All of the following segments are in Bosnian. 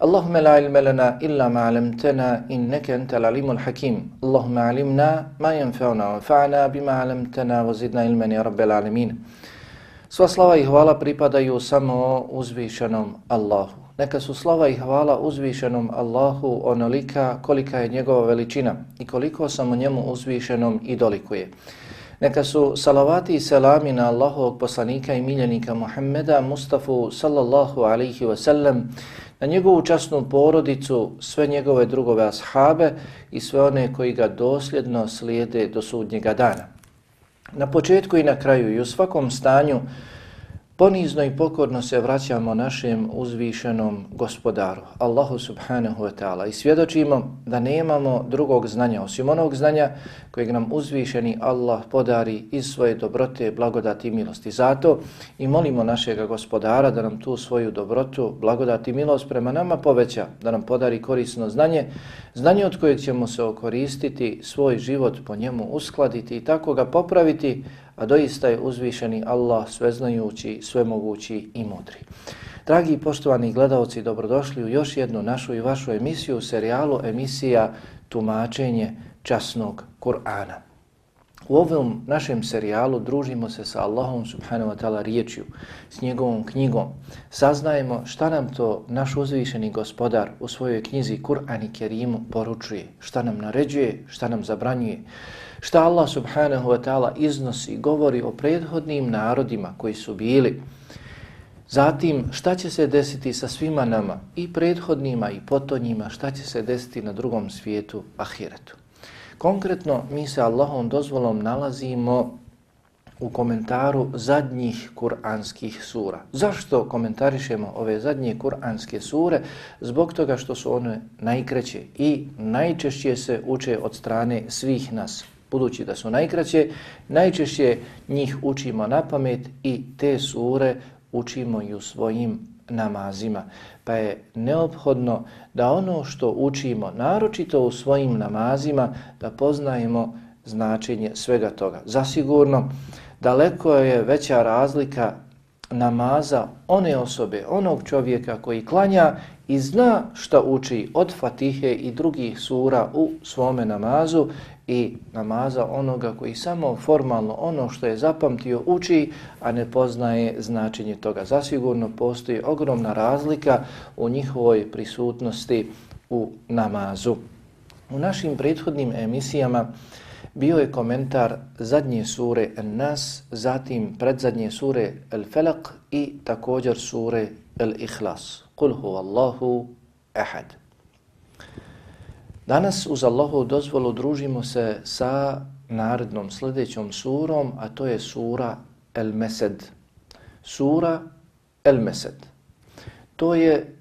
اللهم لا علم لنا إلا ما علمتنا إنك أنت العليم الحكيم اللهم علمنا ما ينفعنا وانفعنا بما علمتنا وزدنا علما يا رب العالمين Sva slava i hvala pripadaju samo uzvišenom Allahu. Neka su slava i hvala uzvišenom Allahu onolika kolika je njegova veličina i koliko samo njemu uzvišenom i dolikuje. Neka su salavati i selami na Allahovog poslanika i miljenika Muhammeda Mustafa sallallahu alaihi wa sallam, na njegovu časnu porodicu, sve njegove drugove ashabe i sve one koji ga dosljedno slijede do sudnjega dana. Na početku i na kraju i u svakom stanju Ponizno i pokorno se vraćamo našem uzvišenom gospodaru, Allahu subhanahu wa ta'ala i svjedočimo da nemamo drugog znanja osim onog znanja kojeg nam uzvišeni Allah podari iz svoje dobrote, blagodati i milosti. Zato i molimo našeg gospodara da nam tu svoju dobrotu, blagodati i milost prema nama poveća, da nam podari korisno znanje, znanje od kojeg ćemo se okoristiti, svoj život po njemu uskladiti i tako ga popraviti, a doista je uzvišeni Allah sveznajući, svemogući i mudri. Dragi poštovani gledalci, dobrodošli u još jednu našu i vašu emisiju, serijalu emisija Tumačenje časnog Kur'ana. U ovom našem serijalu družimo se sa Allahom subhanahu wa ta'ala riječju, s njegovom knjigom. Saznajemo šta nam to naš uzvišeni gospodar u svojoj knjizi Kur'an i Kerimu poručuje, šta nam naređuje, šta nam zabranjuje šta Allah subhanahu wa ta'ala iznosi, govori o prethodnim narodima koji su bili. Zatim, šta će se desiti sa svima nama, i prethodnima i potonjima, šta će se desiti na drugom svijetu, ahiretu. Konkretno, mi se Allahom dozvolom nalazimo u komentaru zadnjih kuranskih sura. Zašto komentarišemo ove zadnje kuranske sure? Zbog toga što su one najkraće i najčešće se uče od strane svih nas, budući da su najkraće, najčešće njih učimo na pamet i te sure učimo i u svojim namazima. Pa je neophodno da ono što učimo, naročito u svojim namazima, da poznajemo značenje svega toga. Zasigurno, daleko je veća razlika namaza one osobe, onog čovjeka koji klanja i zna šta uči od Fatihe i drugih sura u svome namazu i namaza onoga koji samo formalno ono što je zapamtio uči, a ne poznaje značenje toga. Zasigurno postoji ogromna razlika u njihovoj prisutnosti u namazu. U našim prethodnim emisijama bio je komentar zadnje sure Nas, zatim predzadnje sure El Felak i također sure El Ikhlas. Kul huvallahu ahad. Danas uz Allahu dozvolu družimo se sa narednom sljedećom surom, a to je sura El Mesed. Sura El Mesed. To je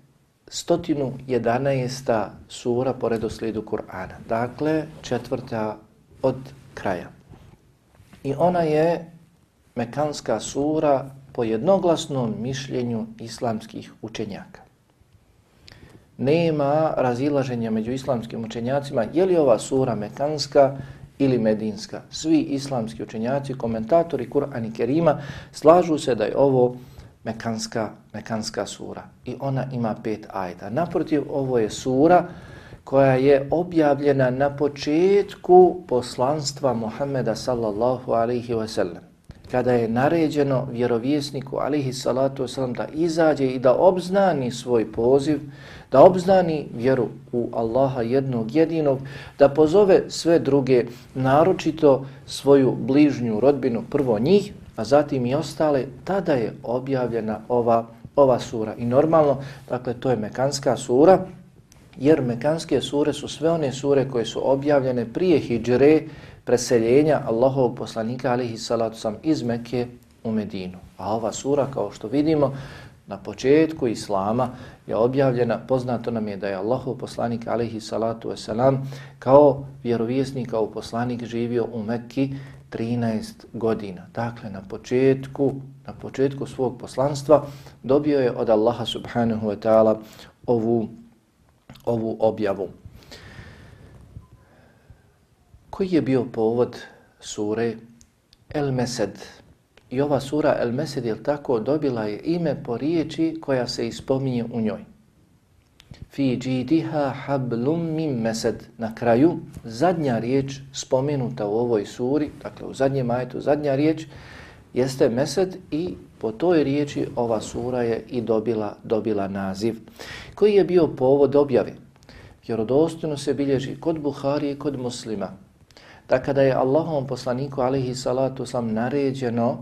111. sura po redoslijedu Kur'ana. Dakle, četvrta od kraja. I ona je mekanska sura po jednoglasnom mišljenju islamskih učenjaka nema razilaženja među islamskim učenjacima je li ova sura mekanska ili medinska. Svi islamski učenjaci, komentatori Kur'ana i Kerima slažu se da je ovo mekanska, mekanska sura i ona ima pet ajta. Naprotiv, ovo je sura koja je objavljena na početku poslanstva Muhammeda sallallahu alaihi wa sallam kada je naređeno vjerovjesniku alihi salatu wasalam da izađe i da obznani svoj poziv, da obznani vjeru u Allaha jednog jedinog, da pozove sve druge, naročito svoju bližnju rodbinu, prvo njih, a zatim i ostale, tada je objavljena ova, ova sura. I normalno, dakle, to je Mekanska sura, jer Mekanske sure su sve one sure koje su objavljene prije Hidžre, preseljenja Allahovog poslanika alihi salatu sam iz Mekke u Medinu. A ova sura, kao što vidimo, na početku Islama je objavljena, poznato nam je da je Allahov poslanik alihi salatu wasalam kao vjerovjesnik, kao poslanik živio u Mekki 13 godina. Dakle, na početku, na početku svog poslanstva dobio je od Allaha subhanahu wa ta'ala ovu, ovu objavu. Koji je bio povod sure El Mesed? I ova sura El Mesed je tako dobila je ime po riječi koja se ispominje u njoj. Fi džidiha hablum mim mesed. Na kraju, zadnja riječ spomenuta u ovoj suri, dakle u zadnjem majetu, zadnja riječ, jeste mesed i po toj riječi ova sura je i dobila, dobila naziv. Koji je bio povod objave? Vjerodostojno se bilježi kod Buhari i kod muslima da kada je Allahom poslaniku alihi salatu sam naređeno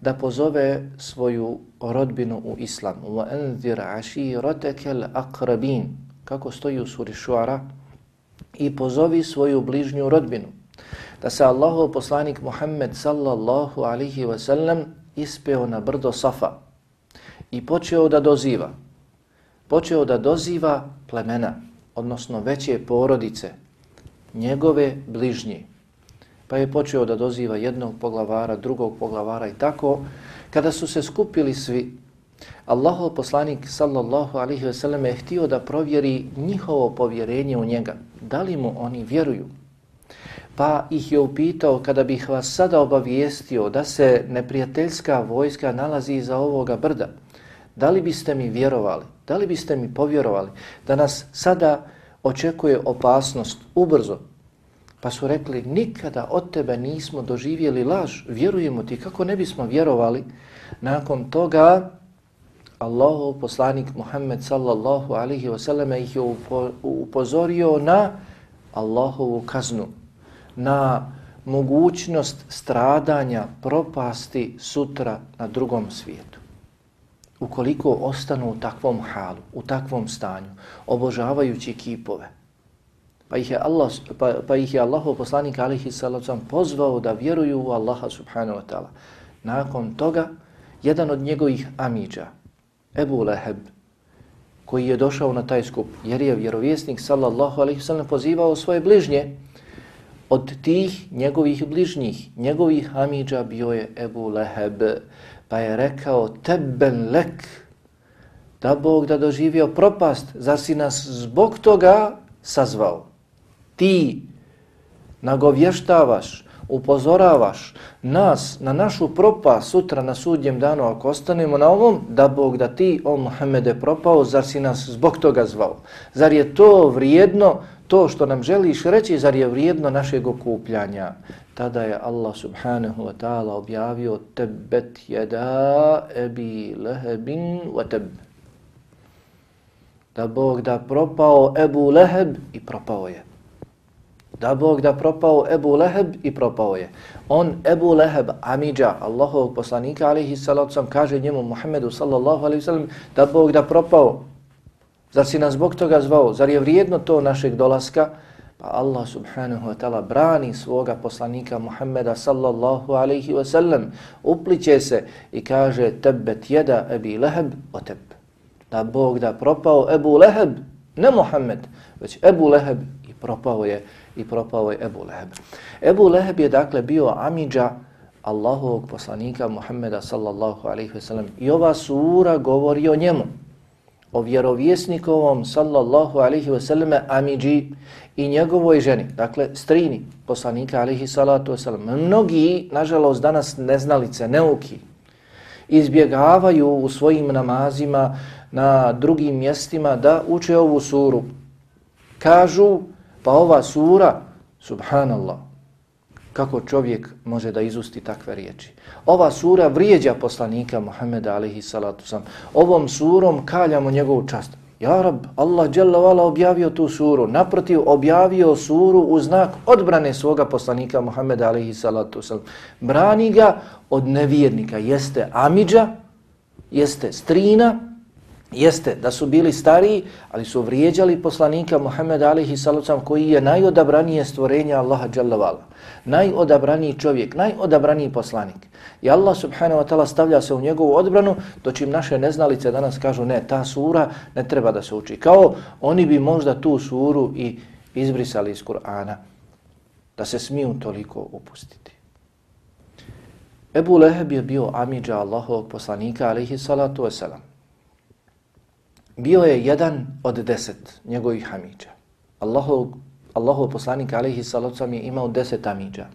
da pozove svoju rodbinu u islam. وَأَنذِرْ عَشِيرَتَكَ الْأَقْرَبِينَ Kako stoji u suri Šuara i pozovi svoju bližnju rodbinu. Da se Allahov poslanik Muhammed sallallahu alihi wasallam ispeo na brdo Safa i počeo da doziva. Počeo da doziva plemena, odnosno veće porodice, njegove bližnje, pa je počeo da doziva jednog poglavara, drugog poglavara i tako. Kada su se skupili svi, Allahov poslanik sallallahu alaihi ve sellem je htio da provjeri njihovo povjerenje u njega. Da li mu oni vjeruju? Pa ih je upitao kada bih vas sada obavijestio da se neprijateljska vojska nalazi iza ovoga brda. Da li biste mi vjerovali? Da li biste mi povjerovali da nas sada očekuje opasnost ubrzo? Pa su rekli, nikada od tebe nismo doživjeli laž, vjerujemo ti, kako ne bismo vjerovali? Nakon toga, Allahov poslanik Muhammed sallallahu alaihi wasallam ih je upozorio na Allahovu kaznu, na mogućnost stradanja, propasti sutra na drugom svijetu. Ukoliko ostanu u takvom halu, u takvom stanju, obožavajući kipove, Pa ih je Allah pa, pa ih je Allahu poslanik alihi salatu pozvao da vjeruju u Allaha subhanahu wa taala. Nakon toga jedan od njegovih amidža Ebu Leheb koji je došao na taj skup jer je vjerovjesnik sallallahu alejhi sallam pozivao svoje bližnje od tih njegovih bližnjih njegovih amidža bio je Ebu Leheb pa je rekao teben lek da Bog da doživio propast zar si nas zbog toga sazvao ti nagovještavaš, upozoravaš nas na našu propast sutra na sudnjem danu ako ostanemo na ovom, da Bog da ti, o Muhammede, propao, zar si nas zbog toga zvao? Zar je to vrijedno, to što nam želiš reći, zar je vrijedno našeg okupljanja? Tada je Allah subhanahu wa ta'ala objavio tebet jeda ebi lehebin wa teb. Da Bog da propao Ebu Leheb i propao je. Da Bog da propao Ebu Leheb i propao je. On, Ebu Leheb, Amidža, Allahovog poslanika, alihi salacom, kaže njemu Muhammedu, sallallahu alaihi sallam, da Bog da propao. Zar si nas zbog toga zvao? Zar je vrijedno to našeg dolaska? Pa Allah subhanahu wa ta'ala brani svoga poslanika Muhammeda sallallahu alaihi wa sallam, upliče se i kaže tebet jeda Ebi Leheb o teb. Da Bog da propao Ebu Leheb, ne Muhammed, već Ebu Leheb i propao je i propao je Ebu Leheb. Ebu Leheb je dakle bio amidža Allahovog poslanika Muhammeda sallallahu alaihi wa sallam I ova sura govori o njemu, o vjerovjesnikovom sallallahu alaihi wasallame amidži i njegovoj ženi, dakle strini poslanika alaihi salatu wasallam. Mnogi, nažalost, danas neznalice, neuki, izbjegavaju u svojim namazima na drugim mjestima da uče ovu suru Kažu, pa ova sura, subhanallah, kako čovjek može da izusti takve riječi. Ova sura vrijeđa poslanika Muhammeda alihi salatu sam. Ovom surom kaljamo njegovu čast. Ja rab, Allah dželavala objavio tu suru. Naprotiv, objavio suru u znak odbrane svoga poslanika Muhammeda alihi salatu sam. Brani ga od nevjernika. Jeste Amidža, jeste Strina, jeste da su bili stariji, ali su vrijeđali poslanika Muhammeda alihi salucam koji je najodabranije stvorenje Allaha dželavala najodabraniji čovjek, najodabraniji poslanik. I Allah subhanahu wa ta'ala stavlja se u njegovu odbranu, to čim naše neznalice danas kažu ne, ta sura ne treba da se uči. Kao oni bi možda tu suru i izbrisali iz Kur'ana, da se smiju toliko upustiti. Ebu Leheb je bio amidža Allahovog poslanika, alihi salatu wasalam. Bio je jedan od deset njegovih amidža. Allahov, Allahov poslanik alaihi salacom je imao deset amidža.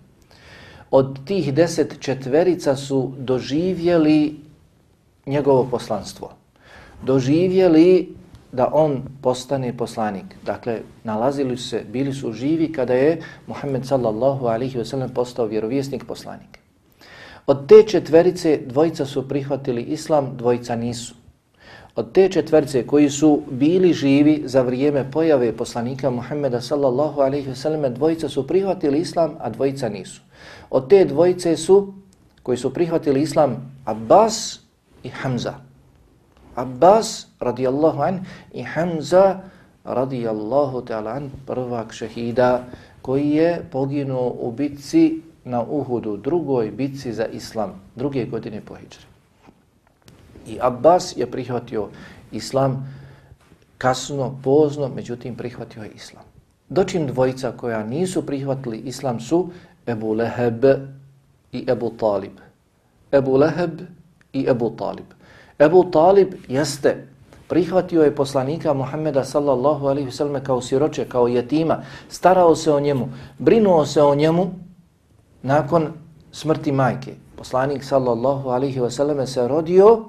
Od tih deset četverica su doživjeli njegovo poslanstvo. Doživjeli da on postane poslanik. Dakle, nalazili su se, bili su živi kada je Muhammed sallallahu alaihi ve sellem postao vjerovjesnik poslanik. Od te četverice dvojica su prihvatili islam, dvojica nisu. Od te četverce koji su bili živi za vrijeme pojave poslanika Muhammeda sallallahu alaihi wasallam, dvojica su prihvatili islam, a dvojica nisu. Od te dvojice su, koji su prihvatili islam, Abbas i Hamza. Abbas radijallahu an i Hamza radijallahu ta'ala an prvak šehida koji je poginuo u bitci na Uhudu, drugoj bitci za islam, druge godine po hijđri. I Abbas je prihvatio islam kasno, pozno, međutim prihvatio je islam. Dočim dvojica koja nisu prihvatili islam su Ebu Leheb i Ebu Talib. Ebu Leheb i Ebu Talib. Ebu Talib jeste prihvatio je poslanika Muhammeda sallallahu alaihi wasallam kao siroče, kao jetima, starao se o njemu, brinuo se o njemu nakon smrti majke. Poslanik sallallahu alaihi wasallam se rodio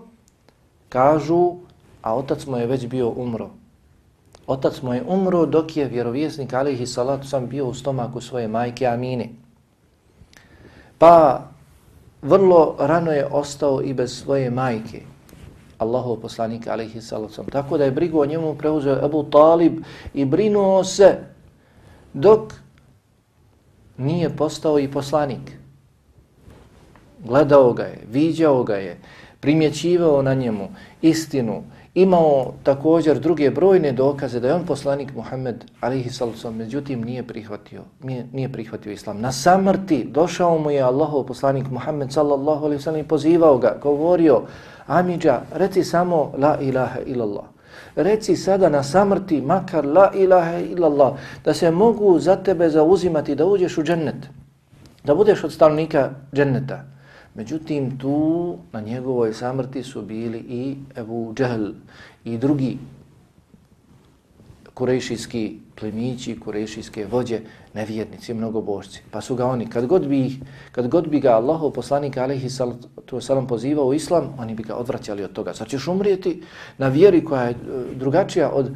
Kažu, a otac mu je već bio umro. Otac mu je umro dok je vjerovjesnik alihi salatu sam bio u stomaku svoje majke Amine. Pa vrlo rano je ostao i bez svoje majke. Allahov poslanik alihi salatu sam. Tako da je brigu o njemu preuzeo Ebu Talib i brinuo se dok nije postao i poslanik. Gledao ga je, viđao ga je, primjećivao na njemu istinu, imao također druge brojne dokaze da je on poslanik Muhammed alihi sallam, međutim nije prihvatio, nije, nije prihvatio islam. Na samrti došao mu je Allahov poslanik Muhammed sallallahu alaihi sallam i pozivao ga, govorio, Amidža, reci samo la ilaha illallah. Reci sada na samrti makar la ilaha illallah, da se mogu za tebe zauzimati da uđeš u džennet, da budeš od stanovnika dženneta. Međutim, tu na njegovoj samrti su bili i Ebu Džahl i drugi kurejšijski plemići, kurejšijske vođe, nevjernici, mnogobožci. Pa su ga oni, kad god bi, kad god bi ga Allahov poslanik alaihi sallam pozivao u islam, oni bi ga odvraćali od toga. Sad ćeš umrijeti na vjeri koja je e, drugačija od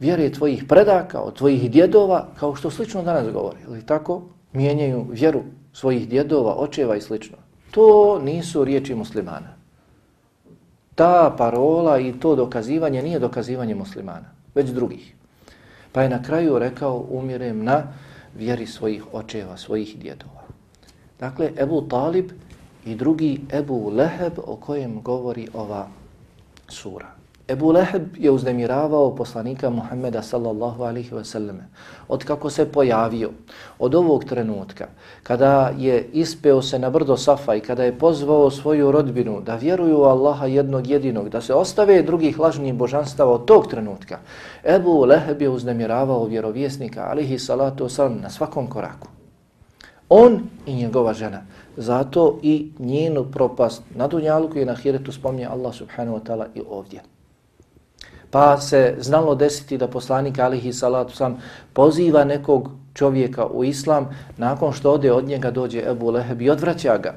vjere tvojih predaka, od tvojih djedova, kao što slično danas govori. Ili tako? Mijenjaju vjeru svojih djedova, očeva i slično. To nisu riječi muslimana. Ta parola i to dokazivanje nije dokazivanje muslimana, već drugih. Pa je na kraju rekao, umirem na vjeri svojih očeva, svojih djedova. Dakle, Ebu Talib i drugi Ebu Leheb o kojem govori ova sura. Ebu Leheb je uznemiravao poslanika Muhammeda sallallahu alihi wasallam. Od kako se pojavio, od ovog trenutka, kada je ispeo se na brdo Safa i kada je pozvao svoju rodbinu da vjeruju u Allaha jednog jedinog, da se ostave drugih lažnih božanstava od tog trenutka, Ebu Leheb je uznemiravao vjerovjesnika alihi salatu wasallam na svakom koraku. On i njegova žena. Zato i njenu propast na Dunjaluku i na Hiretu spomnje Allah subhanahu wa ta'ala i ovdje. Pa se znalo desiti da poslanik alihi salatu sam poziva nekog čovjeka u islam, nakon što ode od njega dođe Ebu Leheb i odvraća ga,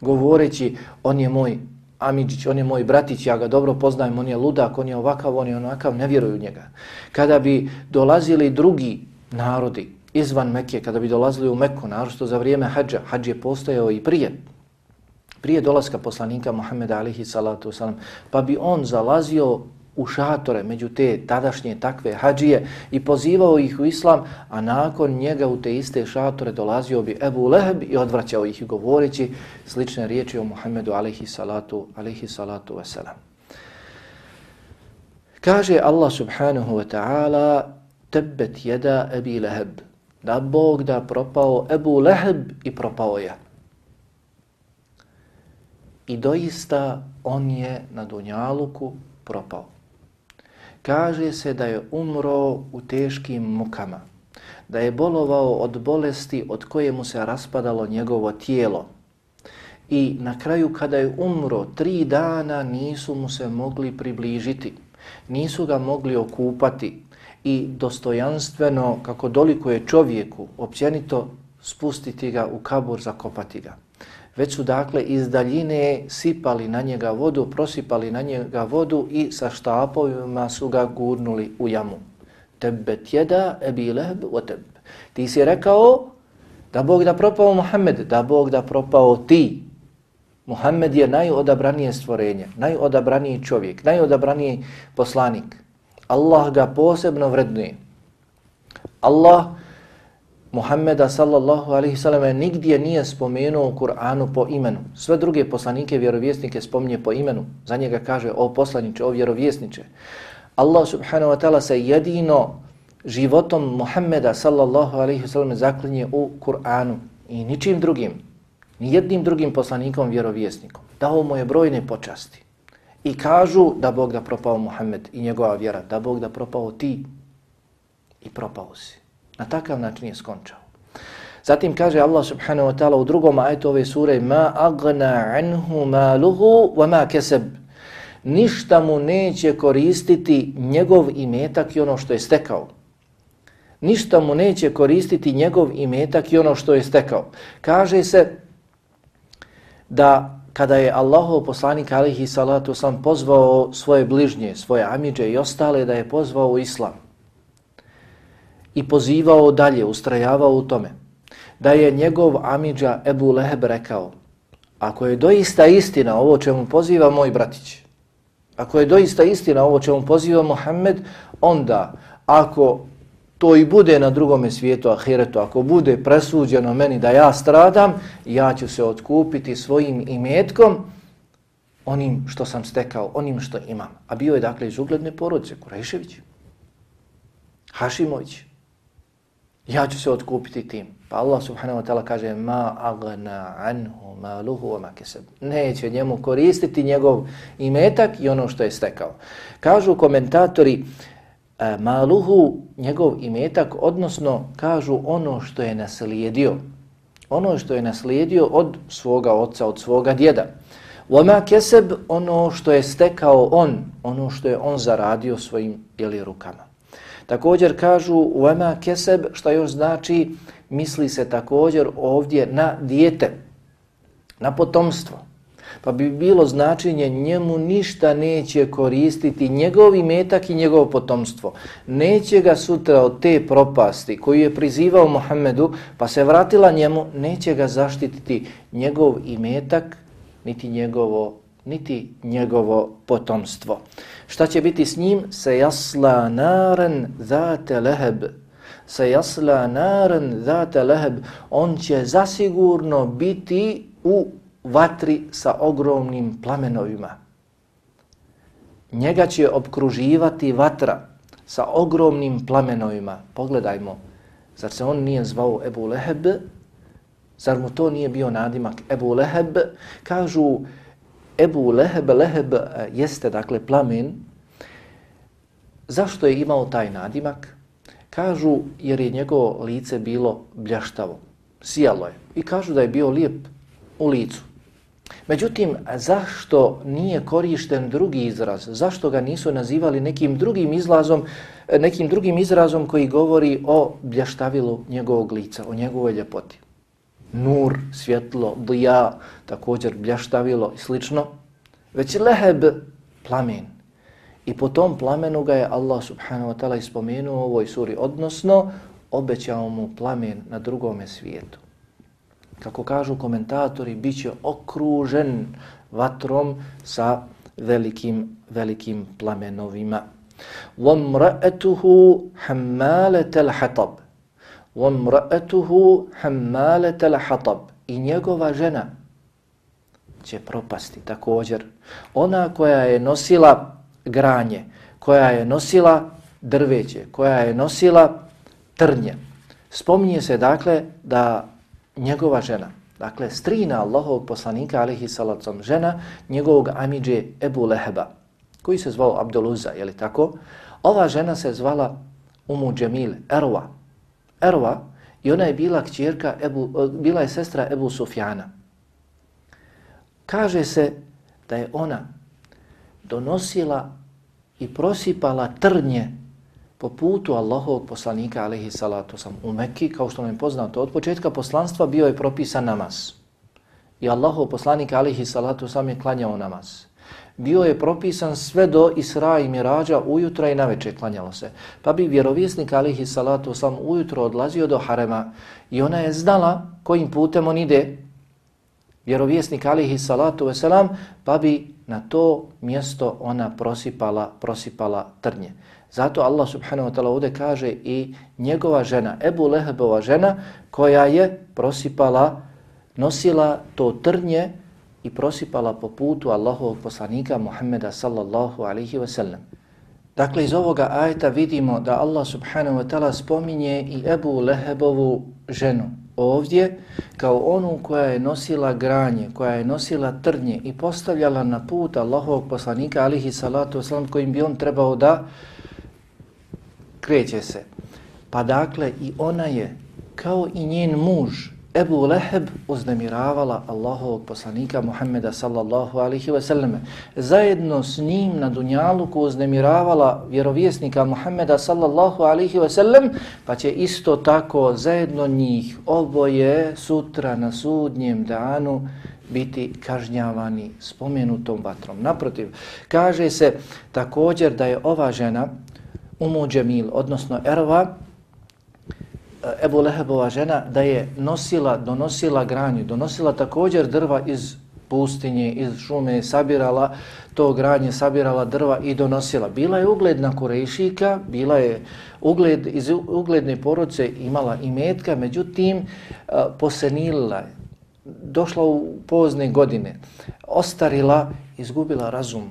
govoreći on je moj Amidžić, on je moj bratić, ja ga dobro poznajem, on je ludak, on je ovakav, on je onakav, ne vjeruju njega. Kada bi dolazili drugi narodi izvan Mekke, kada bi dolazili u Mekku, narosto za vrijeme hađa, hađ je postojao i prije, prije dolaska poslanika Muhammeda alihi salatu wasalam, pa bi on zalazio u šatore među te tadašnje takve hađije i pozivao ih u islam, a nakon njega u te iste šatore dolazio bi Ebu Leheb i odvraćao ih govoreći slične riječi o Muhammedu alaihi salatu, alaihi salatu wasalam. Kaže Allah subhanahu wa ta'ala tebet jeda Ebi Leheb da Bog da propao Ebu Leheb i propao je. I doista on je na Dunjaluku propao. Kaže se da je umro u teškim mukama, da je bolovao od bolesti od koje mu se raspadalo njegovo tijelo. I na kraju kada je umro, tri dana nisu mu se mogli približiti, nisu ga mogli okupati i dostojanstveno, kako doliko je čovjeku, općenito spustiti ga u kabur, zakopati ga već su dakle iz daljine sipali na njega vodu, prosipali na njega vodu i sa štapovima su ga gurnuli u jamu. Tebe tjeda ebi lehb o teb. Ti si rekao da Bog da propao Muhammed, da Bog da propao ti. Muhammed je najodabranije stvorenje, najodabraniji čovjek, najodabraniji poslanik. Allah ga posebno vrednuje. Allah Muhammeda sallallahu alaihi sallam nigdje nije spomenuo u Kur'anu po imenu. Sve druge poslanike, vjerovjesnike spominje po imenu. Za njega kaže o poslaniče, o vjerovjesniče. Allah subhanahu wa ta'ala se jedino životom Muhammeda sallallahu alaihi sallam zaklinje u Kur'anu i ničim drugim, ni jednim drugim poslanikom, vjerovjesnikom. Dao mu je brojne počasti. I kažu da Bog da propao Muhammed i njegova vjera, da Bog da propao ti i propao si. Na takav način je skončao. Zatim kaže Allah subhanahu wa ta'ala u drugom ajetu ove sure Ma agna anhu maluhu wa ma keseb. Ništa mu neće koristiti njegov imetak i ono što je stekao. Ništa mu neće koristiti njegov imetak i ono što je stekao. Kaže se da kada je Allahov poslanik alihi salatu sam pozvao svoje bližnje, svoje amidže i ostale da je pozvao u islam i pozivao dalje, ustrajavao u tome, da je njegov amidža Ebu Leheb rekao, ako je doista istina ovo čemu poziva moj bratić, ako je doista istina ovo čemu poziva Muhammed, onda ako to i bude na drugome svijetu, ahiretu, ako bude presuđeno meni da ja stradam, ja ću se otkupiti svojim imetkom, onim što sam stekao, onim što imam. A bio je dakle iz ugledne porodice, Kurešević, Hašimović, ja ću se otkupiti tim. Pa Allah subhanahu wa ta'ala kaže ma agna anhu maluhu wa ma keseb. Neće njemu koristiti njegov imetak i ono što je stekao. Kažu komentatori ma maluhu njegov imetak, odnosno kažu ono što je naslijedio. Ono što je naslijedio od svoga oca, od svoga djeda. Wa ma keseb ono što je stekao on, ono što je on zaradio svojim ili rukama. Također kažu uema keseb, što još znači, misli se također ovdje na dijete, na potomstvo. Pa bi bilo značenje njemu ništa neće koristiti njegovi metak i njegovo potomstvo. Neće ga sutra od te propasti koju je prizivao Muhammedu pa se vratila njemu, neće ga zaštititi njegov imetak niti njegovo, niti njegovo potomstvo. Šta će biti s njim? Se jasla naren zate leheb. Se jasla naren zate leheb. On će zasigurno biti u vatri sa ogromnim plamenovima. Njega će obkruživati vatra sa ogromnim plamenovima. Pogledajmo, zar se on nije zvao Ebu Leheb? Zar mu to nije bio nadimak Ebu Leheb? Kažu, Ebu Leheb, Leheb e, jeste dakle plamen. Zašto je imao taj nadimak? Kažu jer je njegovo lice bilo bljaštavo, sijalo je. I kažu da je bio lijep u licu. Međutim, zašto nije korišten drugi izraz? Zašto ga nisu nazivali nekim drugim izrazom, e, nekim drugim izrazom koji govori o bljaštavilu njegovog lica, o njegovoj ljepoti? nur, svjetlo, dija, također bljaštavilo i slično. već leheb plamen. I po tom plamenu ga je Allah subhanahu wa ta'ala ispomenuo u ovoj suri, odnosno obećao mu plamen na drugome svijetu. Kako kažu komentatori, bit će okružen vatrom sa velikim, velikim plamenovima. وَمْرَأَتُهُ حَمَّالَةَ الْحَطَبِ وَمْرَأَتُهُ حَمَّالَةَ الْحَطَبِ I njegova žena će propasti također. Ona koja je nosila granje, koja je nosila drveće, koja je nosila trnje. Spominje se dakle da njegova žena, dakle strina Allahovog poslanika alihi salacom, žena njegovog amidže Ebu Leheba, koji se zvao Abduluza, je li tako? Ova žena se zvala Umu Džemil, Erwa. Erwa i ona je bila kćerka, Ebu, bila je sestra Ebu Sufjana. Kaže se da je ona donosila i prosipala trnje po putu Allahovog poslanika alaihi salatu sam u Mekki, kao što nam je poznato, od početka poslanstva bio je propisan namaz. I Allahov poslanik alaihi salatu sam je klanjao namaz. Bio je propisan sve do Isra i Mirađa ujutra i naveče klanjalo se. Pa bi vjerovjesnik alihi salatu sam ujutro odlazio do Harema i ona je znala kojim putem on ide. Vjerovjesnik alihi salatu veselam pa bi na to mjesto ona prosipala, prosipala trnje. Zato Allah subhanahu wa ta'ala ovdje kaže i njegova žena, Ebu Lehebova žena, koja je prosipala, nosila to trnje i prosipala po putu Allahovog poslanika Muhammeda sallallahu alaihi ve sellem. Dakle, iz ovoga ajeta vidimo da Allah subhanahu wa ta'ala spominje i Ebu Lehebovu ženu, ovdje kao onu koja je nosila granje, koja je nosila trnje i postavljala na put Allahovog poslanika alihi salatu wasalam kojim bi on trebao da kreće se. Pa dakle i ona je kao i njen muž Ebu Leheb uznemiravala Allahovog poslanika Muhammeda sallallahu alihi wasallame. Zajedno s njim na Dunjaluku uznemiravala vjerovjesnika Muhammeda sallallahu alihi wasallam, pa će isto tako zajedno njih oboje sutra na sudnjem danu biti kažnjavani spomenutom vatrom. Naprotiv, kaže se također da je ova žena Umu Džemil, odnosno Erva, Eh, Ebu Lehebova žena da je nosila, donosila granju, donosila također drva iz pustinje, iz šume, sabirala to granje, sabirala drva i donosila. Bila je ugledna Kurejšika, bila je ugled, iz ugledne poroce imala i metka, međutim eh, posenila je, došla u pozne godine, ostarila, izgubila razum,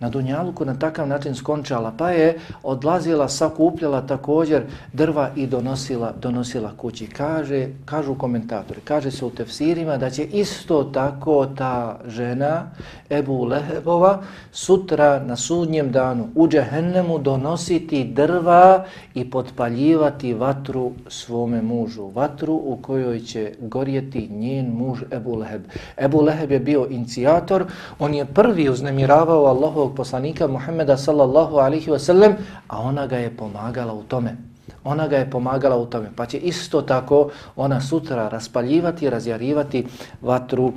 na Dunjaluku na takav način skončala, pa je odlazila, sakupljala također drva i donosila donosila kući. Kaže, kažu komentatori, kaže se u tefsirima da će isto tako ta žena, Ebu Lehebova, sutra na sudnjem danu u džehennemu donositi drva i potpaljivati vatru svome mužu. Vatru u kojoj će gorjeti njen muž Ebu Leheb. Ebu Leheb je bio inicijator, on je prvi uznemiravao Allahovog poslanika Muhammeda sallallahu alihi wasallam, a ona ga je pomagala u tome. Ona ga je pomagala u tome. Pa će isto tako ona sutra raspaljivati, razjarivati vatru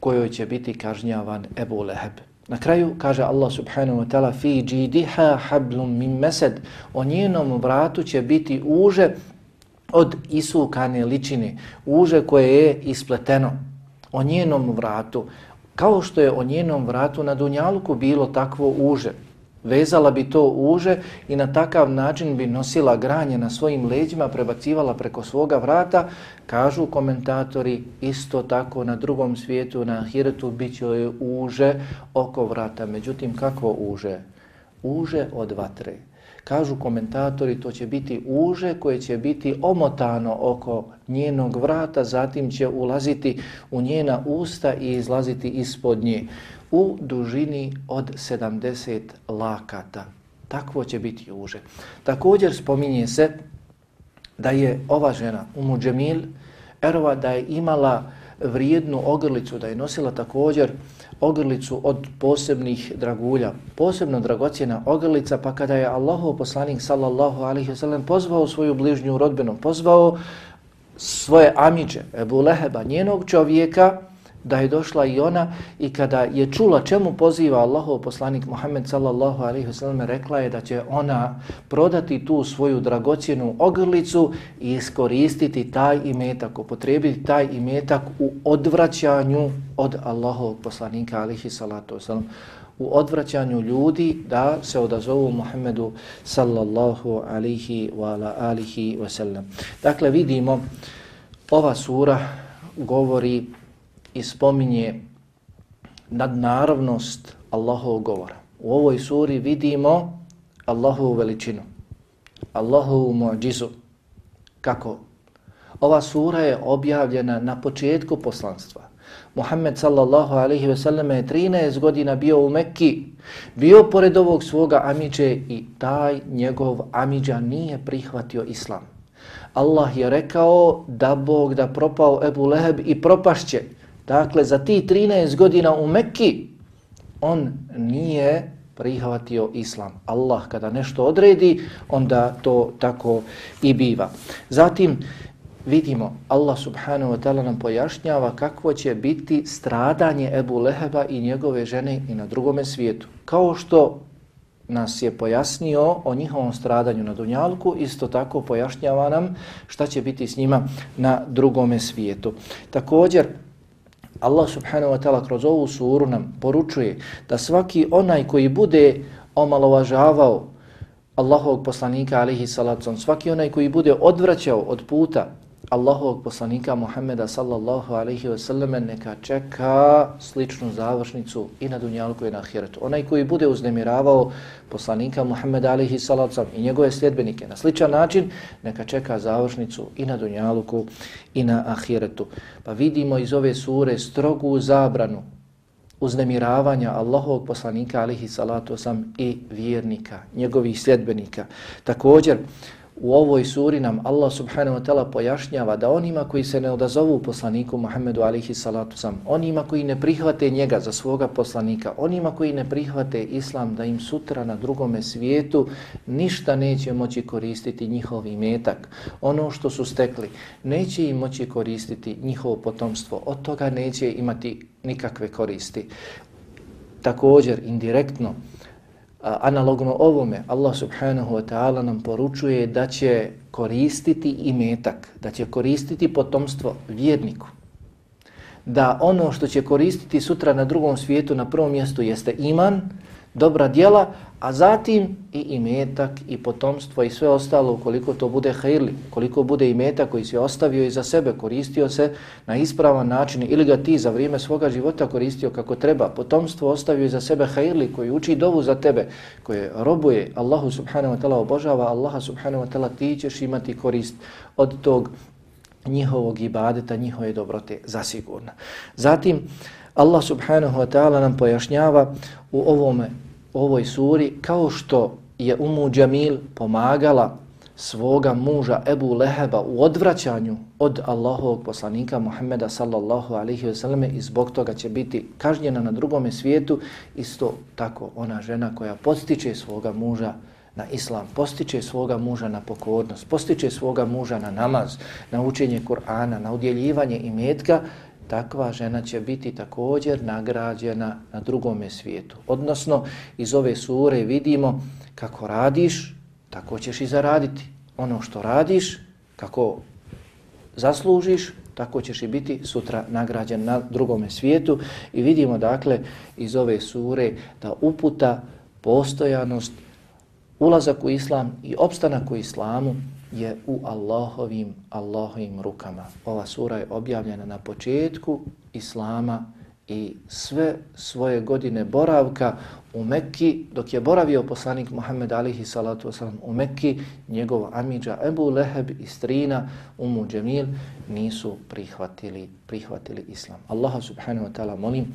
kojoj će biti kažnjavan Ebu Leheb. Na kraju kaže Allah subhanahu wa ta'ala fi jidiha hablum min mesed. O njenom vratu će biti uže od isukane ličine. Uže koje je ispleteno. O njenom vratu kao što je o njenom vratu na Dunjaluku bilo takvo uže. Vezala bi to uže i na takav način bi nosila granje na svojim leđima, prebacivala preko svoga vrata, kažu komentatori, isto tako na drugom svijetu, na Ahiretu, bit će uže oko vrata. Međutim, kakvo uže? Uže od vatre. Kažu komentatori, to će biti uže koje će biti omotano oko njenog vrata, zatim će ulaziti u njena usta i izlaziti ispod nje u dužini od 70 lakata. Takvo će biti uže. Također spominje se da je ova žena, Umu Džemil, Erova, da je imala vrijednu ogrlicu, da je nosila također ogrlicu od posebnih dragulja, posebno dragocijena ogrlica, pa kada je Allahov poslanik sallallahu alaihi wasallam pozvao svoju bližnju rodbenu, pozvao svoje amiđe, Ebu Leheba, njenog čovjeka, da je došla i ona i kada je čula čemu poziva Allahov poslanik Muhammed sallallahu alaihi wasallam rekla je da će ona prodati tu svoju dragocjenu ogrlicu i iskoristiti taj imetak, upotrebiti taj imetak u odvraćanju od Allahovog poslanika alaihi salatu wasallam u odvraćanju ljudi da se odazovu Muhammedu sallallahu alihi wa ala alihi wa sallam. Dakle, vidimo, ova sura govori i spominje nadnaravnost Allahovog govora. U ovoj suri vidimo Allahovu veličinu, Allahovu muđizu. Kako? Ova sura je objavljena na početku poslanstva. Muhammed sallallahu alaihi ve selleme je 13 godina bio u Mekki, bio pored ovog svoga amiđe i taj njegov amiđa nije prihvatio islam. Allah je rekao da Bog da propao Ebu Leheb i propašće. Dakle, za ti 13 godina u Mekki on nije prihvatio islam. Allah kada nešto odredi, onda to tako i biva. Zatim, vidimo, Allah subhanahu wa ta'ala nam pojašnjava kakvo će biti stradanje Ebu Leheba i njegove žene i na drugome svijetu. Kao što nas je pojasnio o njihovom stradanju na Dunjalku, isto tako pojašnjava nam šta će biti s njima na drugome svijetu. Također, Allah subhanahu wa ta'ala kroz ovu suru nam poručuje da svaki onaj koji bude omalovažavao Allahovog poslanika alihi salacom, svaki onaj koji bude odvraćao od puta Allahovog poslanika Muhammeda sallallahu alaihi ve selleme neka čeka sličnu završnicu i na dunjalku i na ahiretu. Onaj koji bude uznemiravao poslanika Muhammeda alaihi sallam i njegove sljedbenike na sličan način, neka čeka završnicu i na dunjalku i na ahiretu. Pa vidimo iz ove sure strogu zabranu uznemiravanja Allahovog poslanika alihi salatu sam i vjernika, njegovih sljedbenika. Također, U ovoj suri nam Allah subhanahu wa ta'ala pojašnjava da onima koji se ne odazovu poslaniku Muhammedu alihi salatu sam, onima koji ne prihvate njega za svoga poslanika, onima koji ne prihvate islam da im sutra na drugome svijetu ništa neće moći koristiti njihov imetak. Ono što su stekli neće im moći koristiti njihovo potomstvo, od toga neće imati nikakve koristi. Također, indirektno, analogno ovome, Allah subhanahu wa ta'ala nam poručuje da će koristiti imetak, da će koristiti potomstvo vjerniku. Da ono što će koristiti sutra na drugom svijetu na prvom mjestu jeste iman, dobra djela, a zatim i imetak i potomstvo i sve ostalo ukoliko to bude hajrli, koliko bude imetak koji si ostavio iza sebe, koristio se na ispravan način ili ga ti za vrijeme svoga života koristio kako treba, potomstvo ostavio iza sebe hajrli koji uči dovu za tebe, koje robuje Allahu subhanahu wa ta'ala obožava, Allaha subhanahu wa ta'ala ti ćeš imati korist od tog njihovog ibadeta, njihove dobrote, zasigurno. Zatim, Allah subhanahu wa ta'ala nam pojašnjava u ovome ovoj suri kao što je Umu Džamil pomagala svoga muža Ebu Leheba u odvraćanju od Allahovog poslanika Muhammeda sallallahu alaihi wasallam i zbog toga će biti kažnjena na drugome svijetu, isto tako ona žena koja postiče svoga muža na islam, postiče svoga muža na pokornost, postiče svoga muža na namaz, na učenje Kur'ana, na udjeljivanje i metka, takva žena će biti također nagrađena na drugome svijetu. Odnosno, iz ove sure vidimo kako radiš, tako ćeš i zaraditi. Ono što radiš, kako zaslužiš, tako ćeš i biti sutra nagrađen na drugome svijetu. I vidimo dakle iz ove sure da uputa, postojanost, ulazak u islam i opstanak u islamu je u Allahovim, Allahovim rukama. Ova sura je objavljena na početku Islama i sve svoje godine boravka u Mekki, dok je boravio poslanik Muhammed alihi salatu wasalam u Mekki, njegov amidža Ebu Leheb i strina Umu Džemil nisu prihvatili, prihvatili Islam. Allaha subhanahu wa ta'ala molim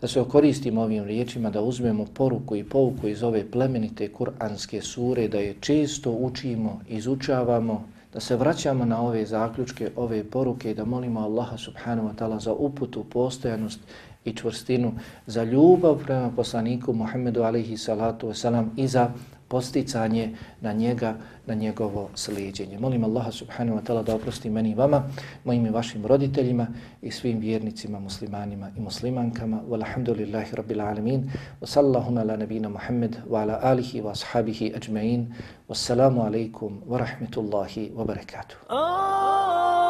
da se okoristimo ovim riječima, da uzmemo poruku i pouku iz ove plemenite kuranske sure, da je često učimo, izučavamo, da se vraćamo na ove zaključke, ove poruke i da molimo Allaha subhanahu wa ta'ala za uputu, postojanost i čvrstinu, za ljubav prema poslaniku Muhammedu alaihi salatu wasalam i za posticanje na njega, na njegovo slijedjenje. Molim Allaha subhanahu wa ta'ala da oprosti meni i vama, mojim i vašim roditeljima i svim vjernicima, muslimanima i muslimankama. Walhamdulillahi rabbil alamin. Wa sallahu ala nabina Muhammad wa ala alihi wa ashabihi ajma'in. Wassalamu alaikum wa rahmetullahi wa barakatuh. Ah!